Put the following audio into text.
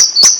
you